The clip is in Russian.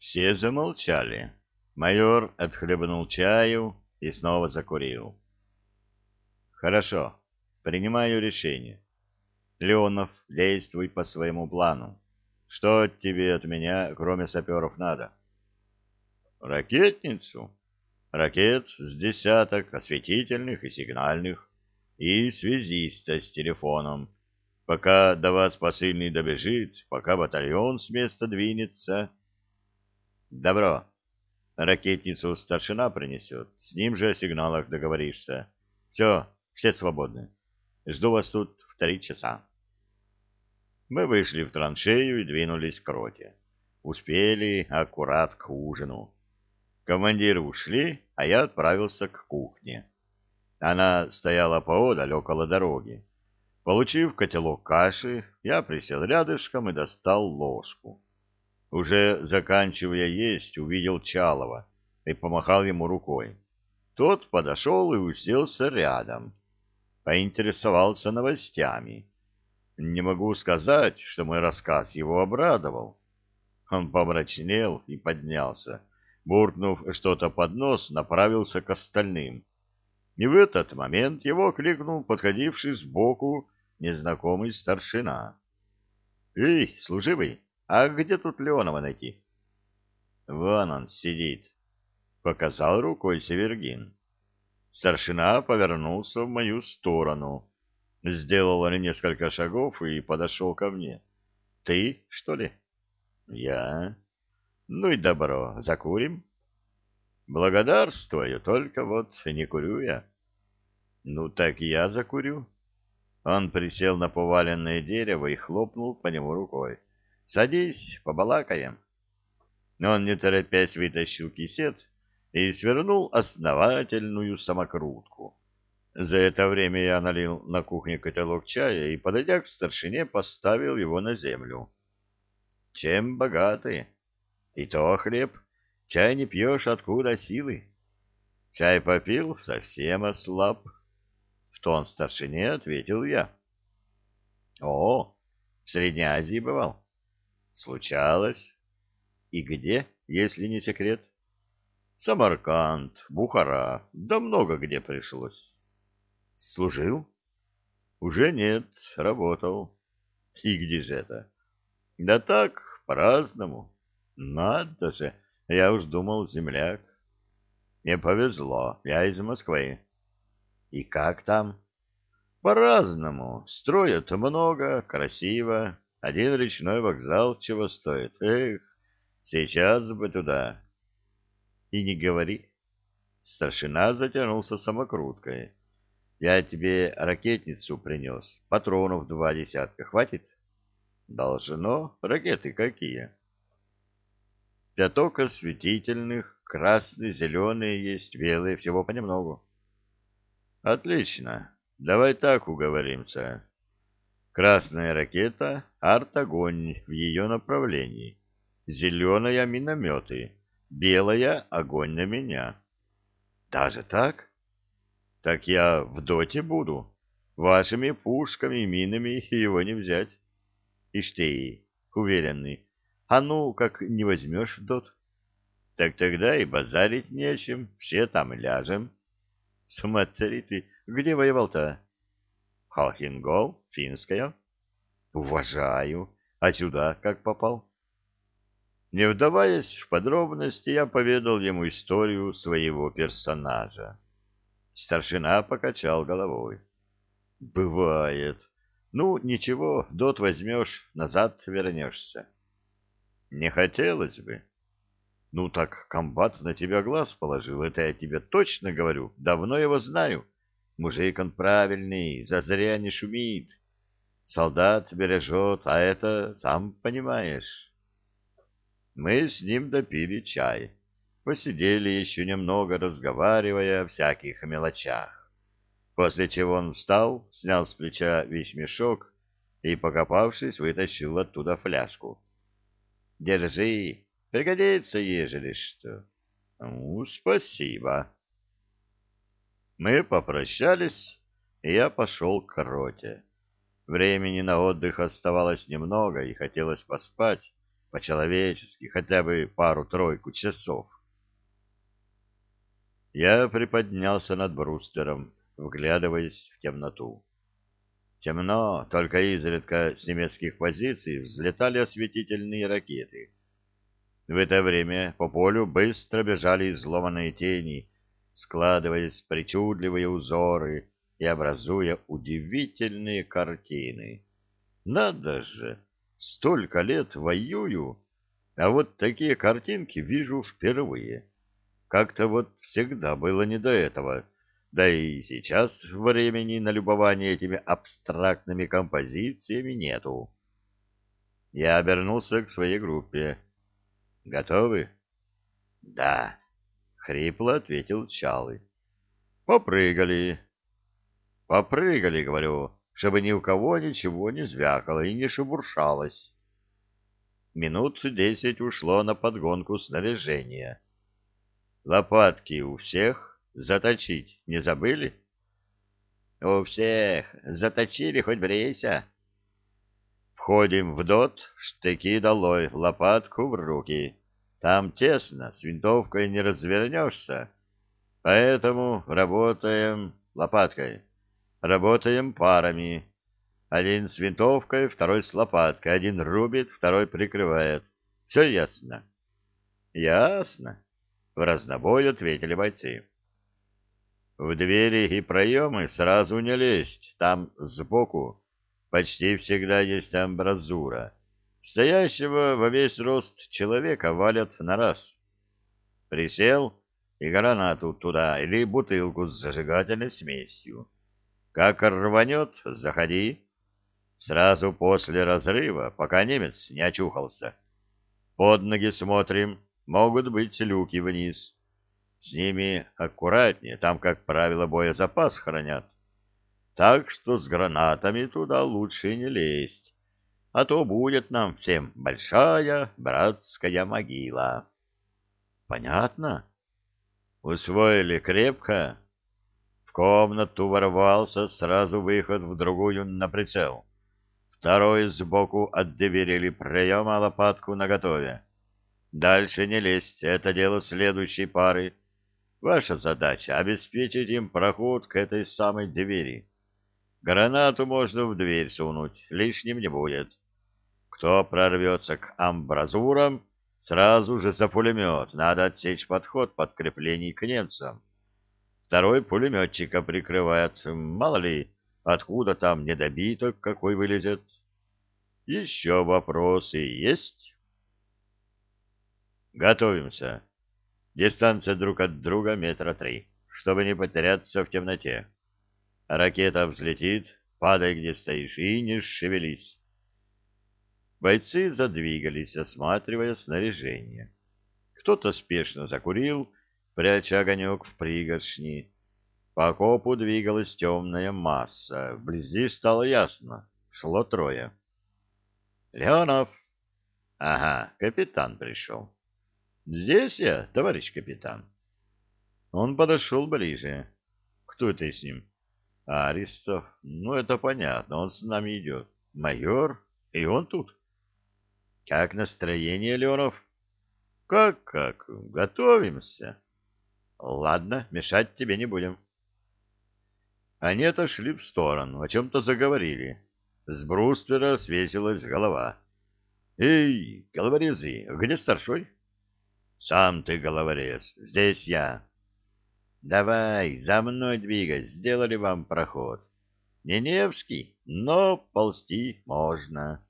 Все замолчали. Майор отхлебнул чаю и снова закурил. Хорошо, принимаю решение. Леонов, действуй по своему плану. Что тебе от меня, кроме саперов, надо? Ракетницу. Ракет с десяток, осветительных и сигнальных, и связиста с телефоном. Пока до вас посыльный добежит, пока батальон с места двинется. Добро. Ракетницу старшина принесет, с ним же о сигналах договоришься. Все, все свободны. Жду вас тут в три часа. Мы вышли в траншею и двинулись к роте. Успели аккурат к ужину. Командиры ушли, а я отправился к кухне. Она стояла поодаль около дороги. Получив котелок каши, я присел рядышком и достал ложку. Уже заканчивая есть, увидел Чалова и помахал ему рукой. Тот подошел и уселся рядом. Поинтересовался новостями. Не могу сказать, что мой рассказ его обрадовал. Он помрачнел и поднялся. Буркнув что-то под нос, направился к остальным. И в этот момент его кликнул подходивший сбоку незнакомый старшина. — Эй, служивый, а где тут Леонова найти? — Вон он сидит, — показал рукой Севергин. Старшина повернулся в мою сторону, сделал несколько шагов и подошел ко мне. — Ты, что ли? — Я. — Ну и добро, закурим? — Благодарствую, только вот не курю я. — Ну так я закурю. Он присел на поваленное дерево и хлопнул по нему рукой. — Садись, побалакаем. Он, не торопясь, вытащил кисет и свернул основательную самокрутку. За это время я налил на кухне котелок чая и, подойдя к старшине, поставил его на землю. Чем богаты? И то хлеб. Чай не пьешь, откуда силы? Чай попил, совсем ослаб. В тон старшине ответил я. О, в Средней Азии бывал? Случалось. И где, если не секрет? Самарканд, Бухара, да много где пришлось. Служил? Уже нет, работал. И где же это? Да так, по-разному. Надо же, я уж думал, земляк. Не повезло, я из Москвы. И как там? По-разному. Строят много, красиво. Один речной вокзал чего стоит. Эх, сейчас бы туда. И не говори. Старшина затянулся самокруткой. Я тебе ракетницу принес. Патронов два десятка. Хватит? Должно. Ракеты какие? Пяток осветительных, красные, зеленые есть, белые, всего понемногу. Отлично. Давай так уговоримся. Красная ракета — арт-огонь в ее направлении. Зеленая — минометы. Белая — огонь на меня. Даже так? Так я в доте буду. Вашими пушками и минами его не взять. Ишь уверенный. А ну, как не возьмешь дот? Так тогда и базарить нечем, все там ляжем. Смотри ты, где воевал-то? Халхингол, финская. Уважаю. А сюда как попал? Не вдаваясь в подробности, я поведал ему историю своего персонажа. Старшина покачал головой. «Бывает. Ну, ничего, дот возьмешь, назад вернешься». «Не хотелось бы». «Ну так комбат на тебя глаз положил, это я тебе точно говорю, давно его знаю. Мужик он правильный, зазря не шумит. Солдат бережет, а это, сам понимаешь». Мы с ним допили чай, посидели еще немного, разговаривая о всяких мелочах. После чего он встал, снял с плеча весь мешок и, покопавшись, вытащил оттуда фляжку. — Держи, пригодится, ежели что. — Ну, спасибо. Мы попрощались, и я пошел к роте. Времени на отдых оставалось немного, и хотелось поспать, по-человечески, хотя бы пару-тройку часов. Я приподнялся над брустером, вглядываясь в темноту. Темно, только изредка с немецких позиций взлетали осветительные ракеты. В это время по полю быстро бежали изломанные тени, складываясь в причудливые узоры и образуя удивительные картины. Надо же, столько лет воюю, а вот такие картинки вижу впервые. Как-то вот всегда было не до этого. Да и сейчас времени на любование этими абстрактными композициями нету. Я обернулся к своей группе. «Готовы?» «Да», — хрипло ответил Чалы. «Попрыгали». «Попрыгали, — говорю, — чтобы ни у кого ничего не звякало и не шебуршалось». Минут десять ушло на подгонку снаряжения. Лопатки у всех, Заточить не забыли? — У всех. Заточили, хоть брейся. Входим в дот, штыки долой, лопатку в руки. Там тесно, с винтовкой не развернешься. Поэтому работаем лопаткой. Работаем парами. Один с винтовкой, второй с лопаткой. Один рубит, второй прикрывает. Все ясно? — Ясно. В разнобой ответили бойцы. В двери и проемы сразу не лезть, там сбоку почти всегда есть амбразура. Стоящего во весь рост человека валят на раз. Присел и гранату туда или бутылку с зажигательной смесью. Как рванет, заходи. Сразу после разрыва, пока немец не очухался. Под ноги смотрим, могут быть люки вниз. С ними аккуратнее, там, как правило, боезапас хранят. Так что с гранатами туда лучше не лезть, а то будет нам всем большая братская могила. Понятно? Усвоили крепко? В комнату ворвался, сразу выход в другую на прицел. Второй сбоку от двери приема лопатку наготове. Дальше не лезть, это дело следующей пары. Ваша задача — обеспечить им проход к этой самой двери. Гранату можно в дверь сунуть, лишним не будет. Кто прорвется к амбразурам, сразу же за пулемет. Надо отсечь подход подкреплений к немцам. Второй пулеметчика прикрывает. Мало ли, откуда там недобиток какой вылезет. Еще вопросы есть? Готовимся. Дистанция друг от друга метра три, чтобы не потеряться в темноте. Ракета взлетит, падай, где стоишь, и не шевелись. Бойцы задвигались, осматривая снаряжение. Кто-то спешно закурил, пряча огонек в пригоршни. По окопу двигалась темная масса. Вблизи стало ясно. Шло трое. «Леонов!» «Ага, капитан пришел». Здесь я, товарищ капитан. Он подошел ближе. Кто это с ним? Аристов. Ну, это понятно, он с нами идет. Майор? И он тут? Как настроение, Леонов? Как-как? Готовимся. Ладно, мешать тебе не будем. Они отошли в сторону, о чем-то заговорили. С бруствера свесилась голова. «Эй, головорезы, где старшой?» Сам ты головорез, здесь я. Давай, за мной двигай, сделали вам проход. Не Невский, но ползти можно.